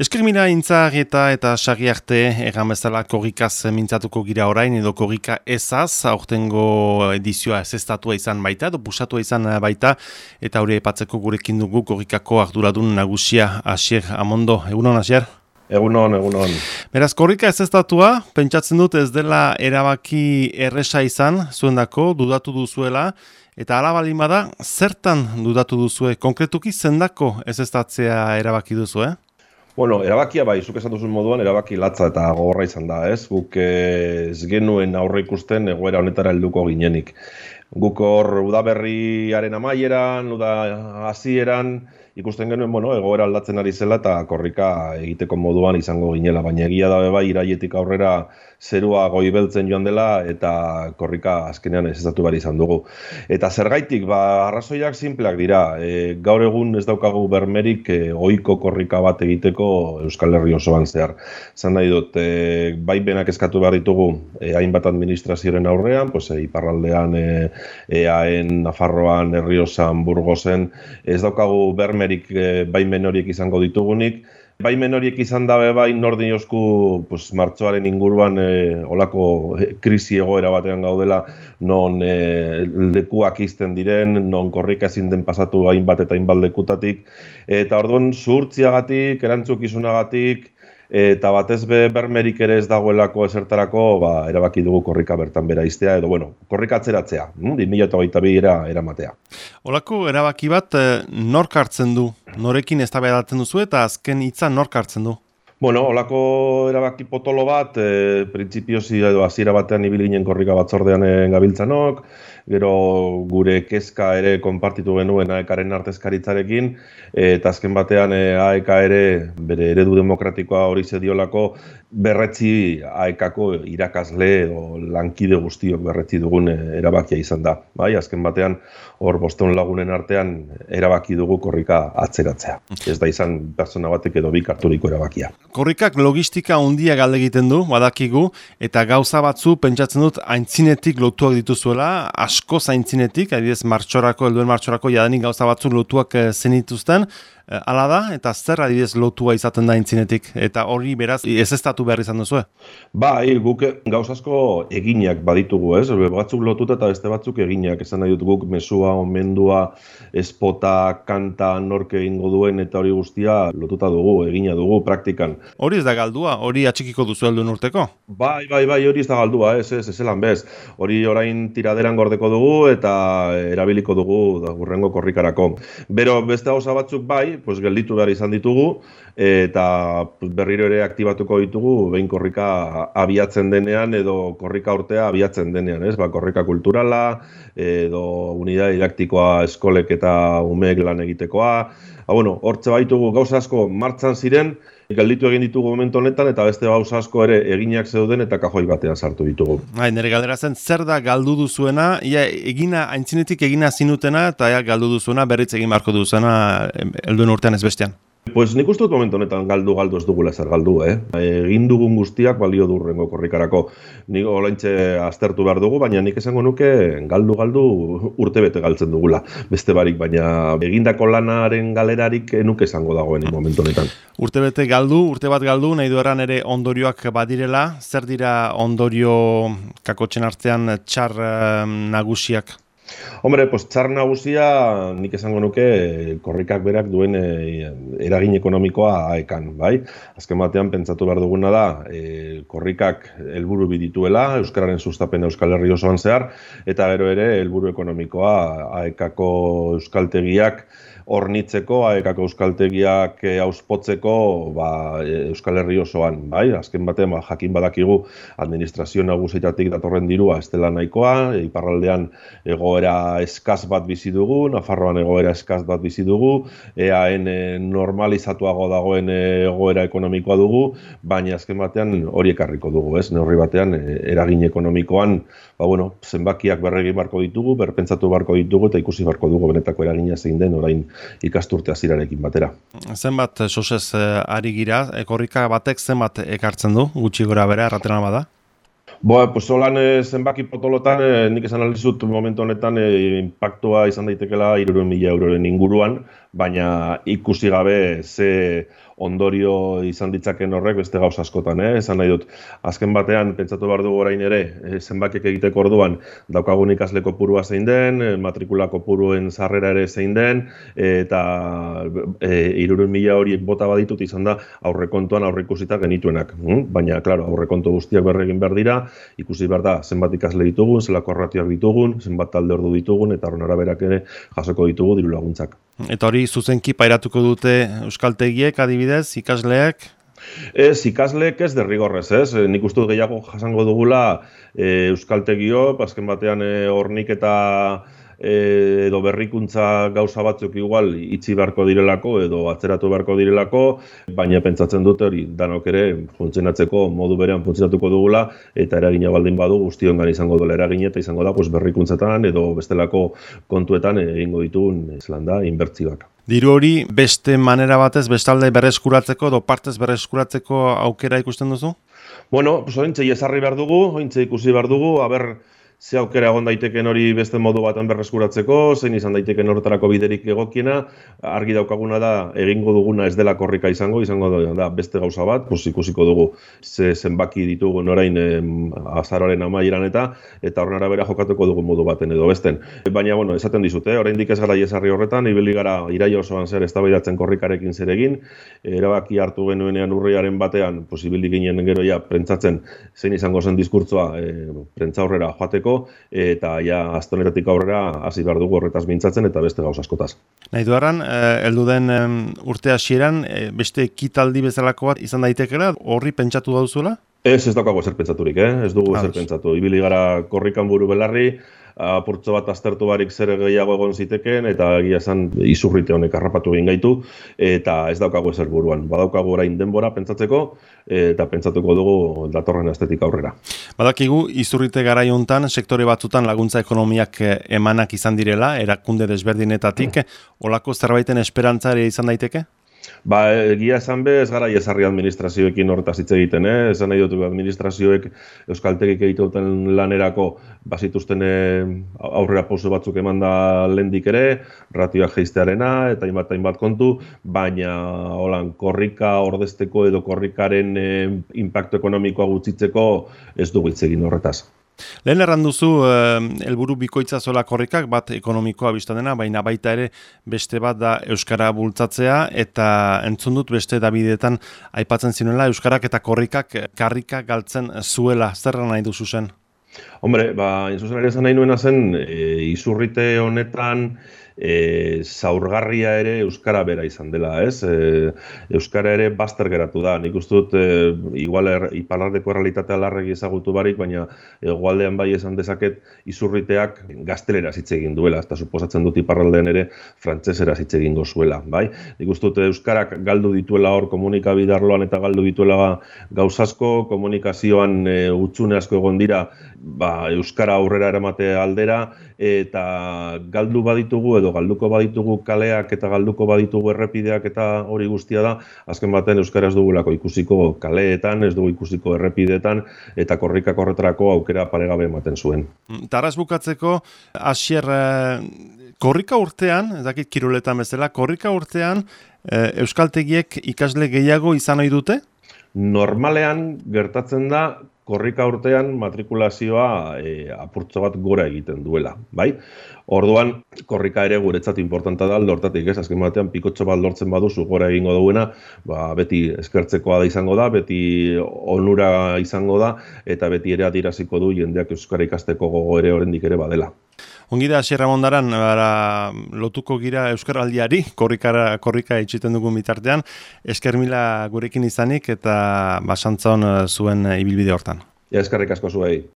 Eskrimina intzar eta eta sari arte egan bezala korrikaz mintzatuko gira orain edo korrika ezaz, aurtengo edizioa ez izan baita, edo pusatua izan baita, eta hori epatzeko gurekin dugu korrikako arduradun nagusia Asier Amondo. Egunon, Asier? Egunon, egunon. Beraz, korrika ez estatua, pentsatzen dut ez dela erabaki erresa izan, zuen dako, dudatu duzuela, eta alabalin bada, zertan dudatu duzue, konkretuki zendako ez erabaki duzu, eh? Bueno, erabakia bai, zuk esan duzun moduan, erabaki latza eta gogorra izan da, ez? Guk eh, ez genuen aurre ikusten egoera honetara helduko ginenik. Guk hor udaberriaren amaieran, uda hasieran, ikusten genuen, bueno, egoera aldatzen ari zela eta korrika egiteko moduan izango ginela, baina egia da bai iraietik aurrera zerua goi beltzen joan dela eta korrika azkenean ez ezatu behar izan dugu. Eta zergaitik, ba, arrazoiak simpleak dira, e, gaur egun ez daukagu bermerik e, oiko korrika bat egiteko Euskal Herri osoan zehar. Zan nahi dut, e, bai benak eskatu behar ditugu e, hainbat administrazioaren aurrean, pues, e, iparraldean, e, eaen, Nafarroan, Herriosan, Burgosen, ez daukagu bermerik e, bai horiek izango ditugunik, Baimen horiek izan dabe bai nordin josku pues, martxoaren inguruan e, olako eh, krisi egoera batean gaudela non e, lekuak izten diren, non korrika ezin den pasatu hainbat eta hainbat lekutatik. Eta orduan zuhurtziagatik, erantzuk izunagatik, eta batez be bermerik ere ez dagoelako esertarako, ba, erabaki dugu korrika bertan bera iztea, edo bueno, korrika atzeratzea, hm? 2008 era eramatea. Olako erabaki bat eh, nork hartzen du, norekin ez duzu eta azken hitza nork hartzen du? Bueno, olako erabaki potolo bat, e, printzipiozi edo hasiera batean ibilinen korrika batzordean gabiltzanok, gero gure kezka ere konpartitu genuen AEKaren artezkaritzarekin, eta azken batean e, AEK ere bere eredu demokratikoa hori zediolako berretzi AEKako irakasle edo lankide guztiok berretzi dugun e, erabakia izan da. Bai, azken batean hor boston lagunen artean erabaki dugu korrika atzeratzea. Ez da izan pertsona batek edo bi karturiko erabakia. Korrikak logistika handia galde egiten du, badakigu, eta gauza batzu pentsatzen dut aintzinetik lotuak dituzuela, asko zaintzinetik, adibidez martxorako, helduen martxorako, jadanik gauza batzu lotuak eh, zenituzten, eh, Ala da, eta zer adibidez lotua izaten da intzinetik, eta hori beraz ez ez behar izan duzu, Ba, guk gauzasko eginak baditugu, ez? Batzuk lotuta eta beste batzuk eginak, esan nahi dut guk mesua, omendua, espota, kanta, norke ingo duen, eta hori guztia lotuta dugu, egina dugu, praktikan. Hori ez da galdua, hori atxikiko duzu heldu urteko? Bai, bai, bai, hori ez da galdua, ez, ez, ez, elan bez. Hori orain tiraderan gordeko dugu eta erabiliko dugu da, urrengo korrikarako. Bero, beste hausa batzuk bai, pues, gelditu behar izan ditugu, eta berriro ere aktibatuko ditugu, behin korrika abiatzen denean, edo korrika urtea abiatzen denean, ez? Ba, korrika kulturala, edo unidad didaktikoa eskolek eta umeek lan egitekoa. Ba, bueno, hortze baitugu gauza asko martzan ziren, galditu egin ditugu momentu honetan eta beste gauza asko ere eginak zeuden eta kajoi batean sartu ditugu. Bai, nere galdera zen zer da galdu duzuena? Ia egina aintzinetik egina zinutena eta ja galdu duzuena berriz egin marko duzuena helduen urtean ez bestean. Pues nik uste dut momentu honetan galdu galdu ez dugula ezer galdu, eh? Egin dugun guztiak balio durrengo korrikarako. Nik olaintxe aztertu behar dugu, baina nik esango nuke galdu galdu urte bete galtzen dugula. Beste barik, baina egindako lanaren galerarik nuke esango dagoen momentu honetan. Urte bete galdu, urte bat galdu, nahi dueran ere ondorioak badirela. Zer dira ondorio kakotxen artean txar eh, nagusiak? Hombre, pues txar nagusia nik esango nuke korrikak berak duen e, eragin ekonomikoa aekan, bai? Azken batean pentsatu behar duguna da, e, korrikak helburu bidituela, Euskararen sustapen Euskal Herri osoan zehar, eta gero ere helburu ekonomikoa aekako euskaltegiak hornitzeko, aekako euskaltegiak eh, auspotzeko ba, Euskal Herri osoan, bai? Azken batean, ba, jakin badakigu administrazio nagusietatik datorren dirua ez dela nahikoa, iparraldean egoera eskaz bat bizi dugu, Nafarroan egoera eskaz bat bizi dugu, EAN eh, normalizatuago dagoen eh, egoera ekonomikoa dugu, baina azken batean hori ekarriko dugu, ez? Neurri batean eragin ekonomikoan, ba bueno, zenbakiak berregi barko ditugu, berpentsatu barko ditugu eta ikusi barko dugu benetako eragina zein den orain ikasturte azirarekin batera. Zenbat, sosez, eh, ari gira, ekorrika batek zenbat ekartzen du, gutxi gora bera, erratena bada? Boa, pues holan eh, zenbaki potolotan, eh, nik esan alizut momentu honetan eh, impactua izan daitekela iruren mila euroren inguruan, baina ikusi gabe ze ondorio izan ditzaken horrek beste gauz askotan, eh? Esan nahi dut, azken batean, pentsatu behar dugu orain ere, e, zenbakek egiteko orduan, daukagun ikasle kopurua zein den, e, matrikula kopuruen sarrera ere zein den, eta e, irurun mila horiek bota baditut izan da aurrekontuan aurreikusita genituenak. Hm? Baina, klaro, aurrekontu guztiak berregin behar dira, ikusi behar da, zenbat ikasle ditugun, zelako erratioak ditugun, zenbat talde ordu ditugun, eta horren araberak ere jasoko ditugu diru laguntzak. Eta hori zuzenki pairatuko dute euskaltegiek adibidez, ikasleak? Ez, ikasleek ez derrigorrez, ez? Nik uste gehiago jasango dugula e, euskaltegio, azken batean e, eta e, edo berrikuntza gauza batzuk igual itzi beharko direlako edo atzeratu beharko direlako, baina pentsatzen dute hori danok ere funtzionatzeko modu berean funtzionatuko dugula eta eragina baldin badu guztiongan izango dela eragin eta izango da pues, berrikuntzetan edo bestelako kontuetan egingo ditugun eslanda inbertzioak. Diru hori beste manera batez bestalde berreskuratzeko edo partez berreskuratzeko aukera ikusten duzu? Bueno, pues esarri behar dugu, ointxe ikusi behar dugu, haber ze aukera egon daiteken hori beste modu baten berreskuratzeko, zein izan daiteken horretarako biderik egokiena, argi daukaguna da egingo duguna ez dela korrika izango, izango da beste gauza bat, pues ikusiko dugu ze zenbaki ditugu orain em, azaroren amaieran eta eta horren arabera jokatuko dugu modu baten edo besten. Baina, bueno, esaten dizute, eh? orain ez gara jesarri horretan, ibili gara irai osoan zer eztabaidatzen korrikarekin zer egin, erabaki hartu genuenean urriaren batean, pues ibili ginen gero ja, prentzatzen zein izango zen diskurtzoa e, prentza horrera joateko, eta ja astoneratik aurrera hasi behar dugu horretaz mintzatzen eta beste gauz askotaz. Nahi duaran, eh, heldu den urte hasieran eh, beste kitaldi bezalako bat izan daitekela, horri pentsatu dauzuela? Ez, ez daukago ezer pentsaturik, eh? ez dugu ezer pentsatu. Ibili gara korrikan buru belarri, apurtzo bat aztertu barik zer gehiago egon ziteken, eta egia esan izurrite honek harrapatu egin gaitu, eta ez daukago ezer buruan. Badaukago orain denbora pentsatzeko, eta pentsatuko dugu datorren estetika aurrera. Badakigu, izurrite gara jontan, sektore batzutan laguntza ekonomiak eh, emanak izan direla, erakunde desberdinetatik, olako zerbaiten esperantzare izan daiteke? Ba, egia esan be, ez gara jesarri administrazioekin horretaz hitz egiten, eh? Esan nahi dut, administrazioek euskaltegik egiten lanerako bazituzten eh, aurrera pauso batzuk eman da lendik ere, ratioak geiztearena, eta hainbat hainbat kontu, baina holan, korrika ordezteko edo korrikaren eh, impacto ekonomikoa gutzitzeko ez dugu hitz egin horretaz. Lehen erran duzu, helburu bikoitza zola korrikak, bat ekonomikoa biztan dena, baina baita ere beste bat da Euskara bultzatzea, eta entzun dut beste Davidetan aipatzen zinuela Euskarak eta korrikak karrika galtzen zuela. Zer nahi duzu zen? Hombre, ba, inzuzen ere zen nahi nuena zen, e, izurrite honetan, e, zaurgarria ere euskara bera izan dela, ez? E, euskara ere baster geratu da. Nik uste dut e, igual er, iparraldeko realitatea larregi ezagutu barik, baina egualdean bai esan dezaket izurriteak gaztelera hitz egin duela, eta suposatzen dut iparraldean ere frantsesera hitz egin zuela, bai? Nik uste dut euskarak galdu dituela hor komunikabidarloan eta galdu dituela gauzasko, komunikazioan e, utxune asko egon dira, ba, euskara aurrera eramate aldera, eta galdu baditugu edo galduko baditugu kaleak eta galduko baditugu errepideak eta hori guztia da, azken baten euskara ez dugulako ikusiko kaleetan, ez dugu ikusiko errepideetan eta korrika korretarako aukera paregabe ematen zuen. Taraz bukatzeko, asier, eh, korrika urtean, ez dakit kiruletan bezala, korrika urtean eh, euskaltegiek ikasle gehiago izan ohi dute? Normalean gertatzen da korrika urtean matrikulazioa e, apurtzo bat gora egiten duela, bai? Orduan, korrika ere guretzat importanta da aldortatik, ez? Azken batean, pikotxo bat lortzen baduzu gora egingo duena, ba, beti eskertzekoa da izango da, beti onura izango da, eta beti ere adiraziko du jendeak euskara ikasteko gogo ere oraindik ere badela. Ongi da, Sierra Mondaran, bara, lotuko gira Euskaraldiari, korrika, korrika itxiten dugun bitartean, esker mila gurekin izanik eta basantzon zuen ibilbide hortan. Ja, eskerrik asko zuei.